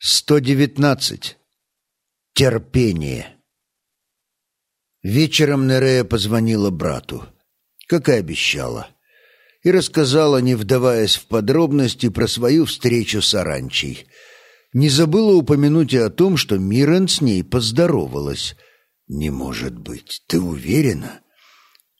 119. Терпение. Вечером Нерея позвонила брату, как и обещала, и рассказала, не вдаваясь в подробности, про свою встречу с Аранчей. Не забыла упомянуть и о том, что Мирен с ней поздоровалась. «Не может быть, ты уверена?»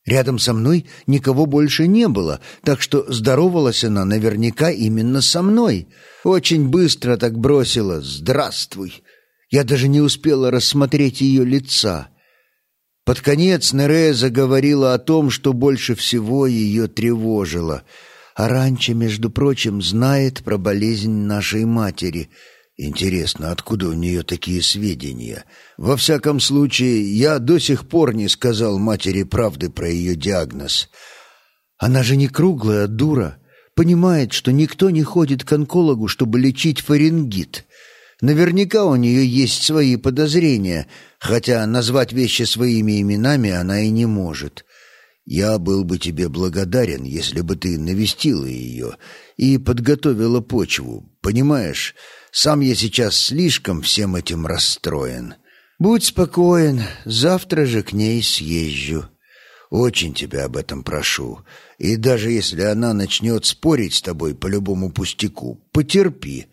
Рядом со мной никого больше не было, так что здоровалась она наверняка именно со мной. Очень быстро так бросила «Здравствуй!». Я даже не успела рассмотреть ее лица. Под конец Нерея заговорила о том, что больше всего ее тревожило. А раньше, между прочим, знает про болезнь нашей матери — Интересно, откуда у нее такие сведения? Во всяком случае, я до сих пор не сказал матери правды про ее диагноз. Она же не круглая, дура. Понимает, что никто не ходит к онкологу, чтобы лечить фарингит. Наверняка у нее есть свои подозрения, хотя назвать вещи своими именами она и не может. Я был бы тебе благодарен, если бы ты навестила ее и подготовила почву. Понимаешь, сам я сейчас слишком всем этим расстроен. Будь спокоен, завтра же к ней съезжу. Очень тебя об этом прошу. И даже если она начнет спорить с тобой по любому пустяку, потерпи.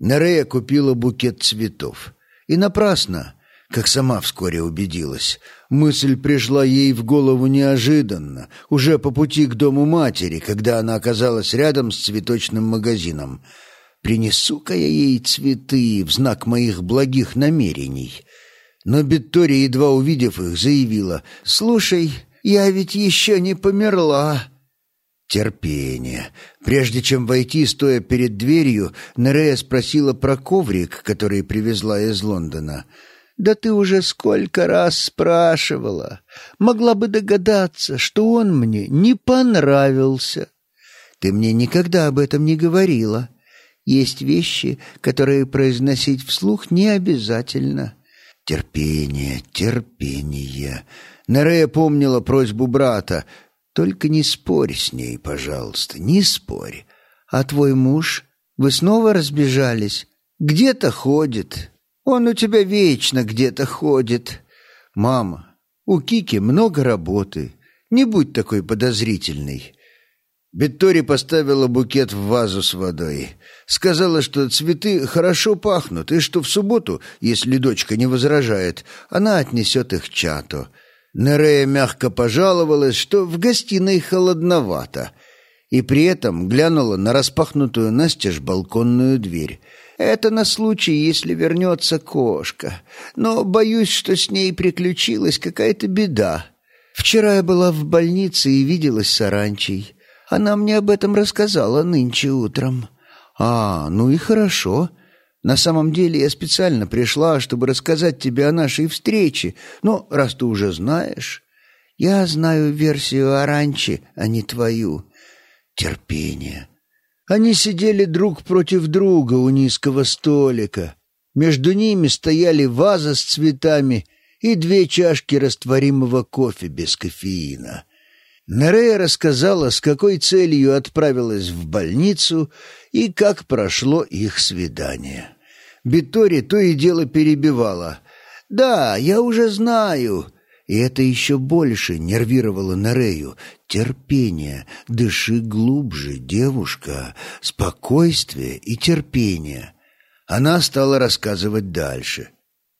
Нерея купила букет цветов. И напрасно, как сама вскоре убедилась. Мысль пришла ей в голову неожиданно, уже по пути к дому матери, когда она оказалась рядом с цветочным магазином — Принесу-ка я ей цветы в знак моих благих намерений. Но Беттория, едва увидев их, заявила, «Слушай, я ведь еще не померла». Терпение. Прежде чем войти, стоя перед дверью, Нерея спросила про коврик, который привезла из Лондона. «Да ты уже сколько раз спрашивала. Могла бы догадаться, что он мне не понравился. Ты мне никогда об этом не говорила». Есть вещи, которые произносить вслух не обязательно. Терпение, терпение. Нерея помнила просьбу брата. Только не спорь с ней, пожалуйста, не спорь. А твой муж? Вы снова разбежались? Где-то ходит. Он у тебя вечно где-то ходит. Мама, у Кики много работы. Не будь такой подозрительной. Беттори поставила букет в вазу с водой. Сказала, что цветы хорошо пахнут, и что в субботу, если дочка не возражает, она отнесет их чату. Нерея мягко пожаловалась, что в гостиной холодновато, и при этом глянула на распахнутую настежь балконную дверь. «Это на случай, если вернется кошка. Но боюсь, что с ней приключилась какая-то беда. Вчера я была в больнице и виделась с Аранчей». Она мне об этом рассказала нынче утром. А, ну и хорошо. На самом деле я специально пришла, чтобы рассказать тебе о нашей встрече. Но раз ты уже знаешь, я знаю версию Аранчи, а не твою. Терпение. Они сидели друг против друга у низкого столика. Между ними стояли ваза с цветами и две чашки растворимого кофе без кофеина. Нерея рассказала, с какой целью отправилась в больницу и как прошло их свидание. Битори то и дело перебивала. «Да, я уже знаю». И это еще больше нервировало Нерею. Терпение. Дыши глубже, девушка. Спокойствие и терпение. Она стала рассказывать дальше.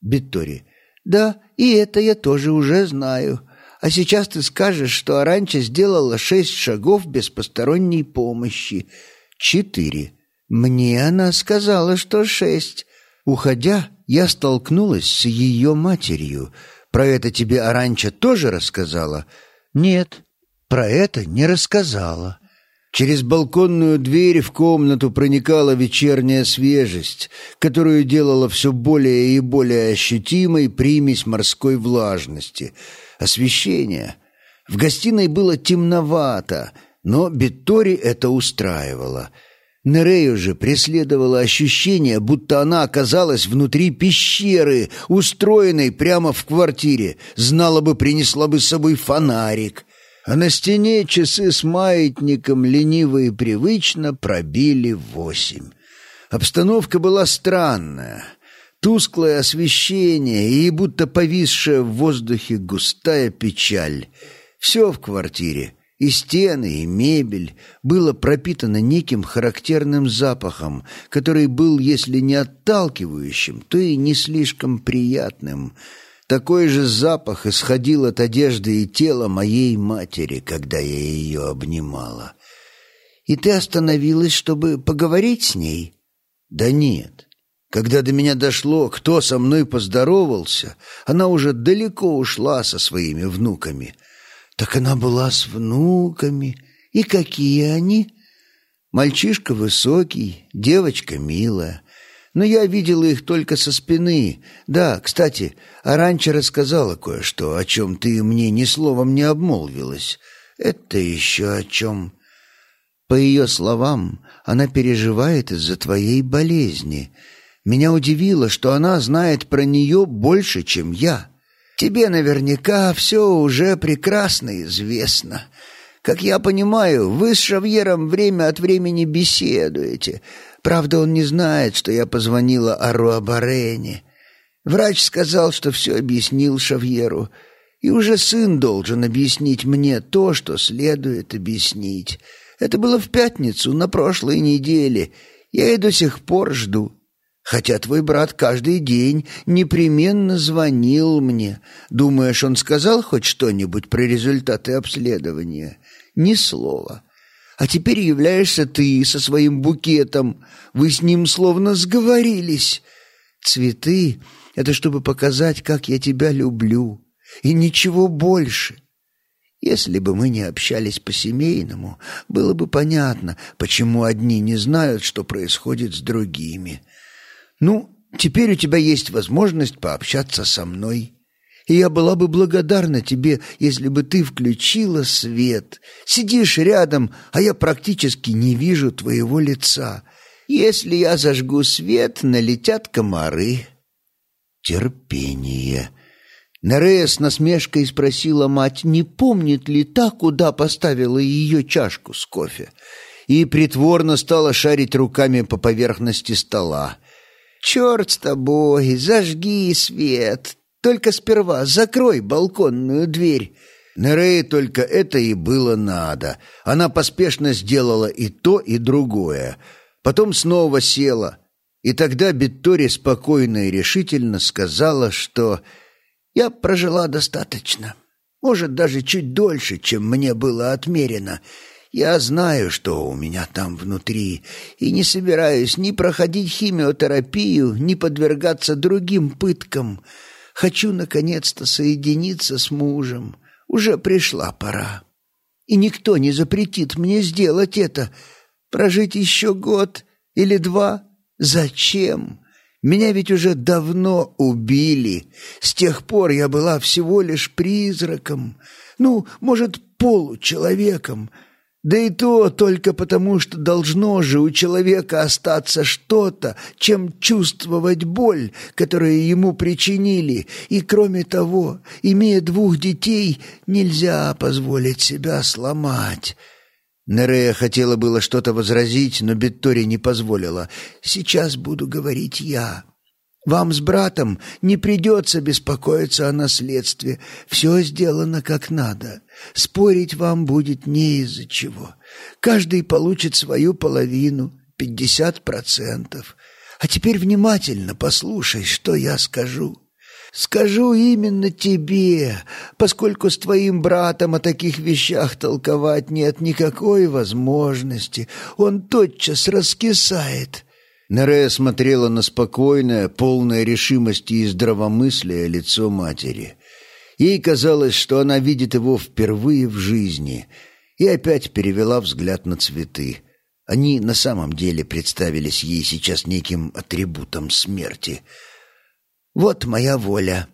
Битори. «Да, и это я тоже уже знаю. А сейчас ты скажешь, что Аранча сделала шесть шагов без посторонней помощи. Четыре. Мне она сказала, что шесть. Уходя, я столкнулась с ее матерью. Про это тебе Аранча тоже рассказала? Нет, про это не рассказала. Через балконную дверь в комнату проникала вечерняя свежесть, которую делала все более и более ощутимой примесь морской влажности — освещение. В гостиной было темновато, но Беттори это устраивало. Нерею же преследовало ощущение, будто она оказалась внутри пещеры, устроенной прямо в квартире, знала бы, принесла бы с собой фонарик. А на стене часы с маятником лениво и привычно пробили восемь. Обстановка была странная. Тусклое освещение и будто повисшая в воздухе густая печаль. Все в квартире, и стены, и мебель, было пропитано неким характерным запахом, который был, если не отталкивающим, то и не слишком приятным. Такой же запах исходил от одежды и тела моей матери, когда я ее обнимала. «И ты остановилась, чтобы поговорить с ней?» «Да нет. Когда до меня дошло, кто со мной поздоровался, она уже далеко ушла со своими внуками». Так она была с внуками. И какие они? Мальчишка высокий, девочка милая. Но я видела их только со спины. Да, кстати, а раньше рассказала кое-что, о чем ты мне ни словом не обмолвилась. Это еще о чем? По ее словам, она переживает из-за твоей болезни. Меня удивило, что она знает про нее больше, чем я. Тебе наверняка все уже прекрасно известно. Как я понимаю, вы с Шавьером время от времени беседуете. Правда, он не знает, что я позвонила Аруабарене. Врач сказал, что все объяснил Шавьеру, и уже сын должен объяснить мне то, что следует объяснить. Это было в пятницу, на прошлой неделе. Я и до сих пор жду. Хотя твой брат каждый день непременно звонил мне. Думаешь, он сказал хоть что-нибудь про результаты обследования? Ни слова. А теперь являешься ты со своим букетом. Вы с ним словно сговорились. Цветы — это чтобы показать, как я тебя люблю. И ничего больше. Если бы мы не общались по-семейному, было бы понятно, почему одни не знают, что происходит с другими. Ну, теперь у тебя есть возможность пообщаться со мной. И я была бы благодарна тебе, если бы ты включила свет. Сидишь рядом, а я практически не вижу твоего лица. Если я зажгу свет, налетят комары. Терпение. Нерея с насмешкой спросила мать, не помнит ли та, куда поставила ее чашку с кофе, и притворно стала шарить руками по поверхности стола. «Черт с тобой, зажги свет. Только сперва закрой балконную дверь». Нерее только это и было надо. Она поспешно сделала и то, и другое. Потом снова села. И тогда Биттори спокойно и решительно сказала, что «я прожила достаточно, может, даже чуть дольше, чем мне было отмерено, я знаю, что у меня там внутри, и не собираюсь ни проходить химиотерапию, ни подвергаться другим пыткам. Хочу, наконец-то, соединиться с мужем. Уже пришла пора. И никто не запретит мне сделать это. Прожить еще год или два? Зачем? Меня ведь уже давно убили. С тех пор я была всего лишь призраком. Ну, может, получеловеком. Да и то только потому, что должно же у человека остаться что-то, чем чувствовать боль, которую ему причинили. И кроме того, имея двух детей, нельзя позволить себя сломать. Нерея хотела было что-то возразить, но Беттори не позволила. «Сейчас буду говорить я». Вам с братом не придется беспокоиться о наследстве. Все сделано как надо. Спорить вам будет не из-за чего. Каждый получит свою половину, пятьдесят процентов. А теперь внимательно послушай, что я скажу. Скажу именно тебе, поскольку с твоим братом о таких вещах толковать нет никакой возможности. Он тотчас раскисает». Нерея смотрела на спокойное, полное решимости и здравомыслия лицо матери. Ей казалось, что она видит его впервые в жизни, и опять перевела взгляд на цветы. Они на самом деле представились ей сейчас неким атрибутом смерти. «Вот моя воля.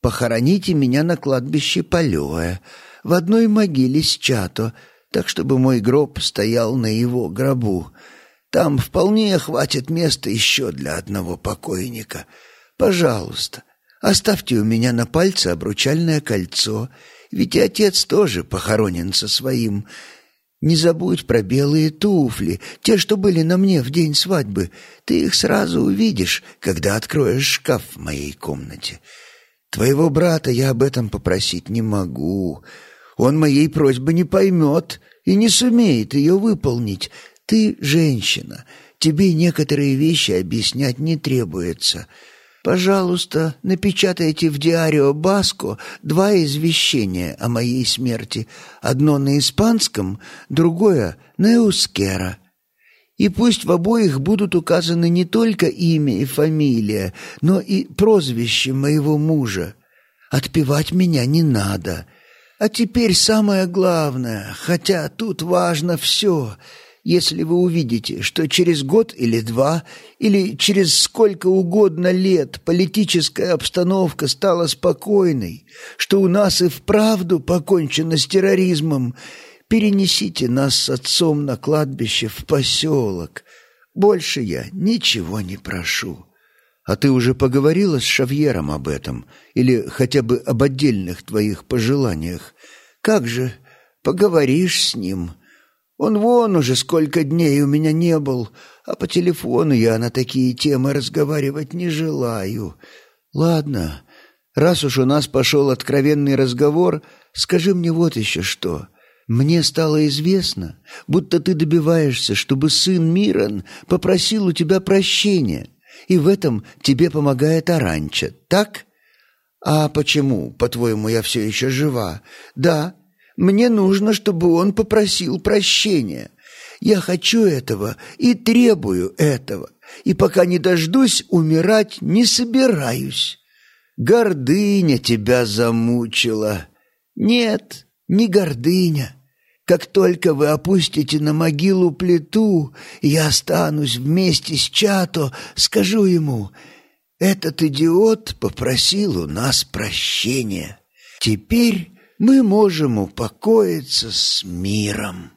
Похороните меня на кладбище Полевое, в одной могиле с Чато, так чтобы мой гроб стоял на его гробу». Там вполне хватит места еще для одного покойника. Пожалуйста, оставьте у меня на пальце обручальное кольцо, ведь и отец тоже похоронен со своим. Не забудь про белые туфли, те, что были на мне в день свадьбы. Ты их сразу увидишь, когда откроешь шкаф в моей комнате. Твоего брата я об этом попросить не могу. Он моей просьбы не поймет и не сумеет ее выполнить. Ты женщина, тебе некоторые вещи объяснять не требуется». Пожалуйста, напечатайте в Диарио Баско два извещения о моей смерти. Одно на испанском, другое на эускера. И пусть в обоих будут указаны не только имя и фамилия, но и прозвище моего мужа. Отпевать меня не надо. А теперь самое главное, хотя тут важно все — если вы увидите, что через год или два, или через сколько угодно лет политическая обстановка стала спокойной, что у нас и вправду покончено с терроризмом, перенесите нас с отцом на кладбище в поселок. Больше я ничего не прошу. А ты уже поговорила с Шавьером об этом? Или хотя бы об отдельных твоих пожеланиях? Как же, поговоришь с ним?» Он вон уже сколько дней у меня не был, а по телефону я на такие темы разговаривать не желаю. Ладно, раз уж у нас пошел откровенный разговор, скажи мне вот еще что. Мне стало известно, будто ты добиваешься, чтобы сын Мирон попросил у тебя прощения, и в этом тебе помогает Аранча, так? А почему, по-твоему, я все еще жива? Да, мне нужно, чтобы он попросил прощения. Я хочу этого и требую этого, и пока не дождусь, умирать не собираюсь. Гордыня тебя замучила. Нет, не гордыня. Как только вы опустите на могилу плиту, я останусь вместе с Чато, скажу ему, этот идиот попросил у нас прощения. Теперь мы можем упокоиться с миром.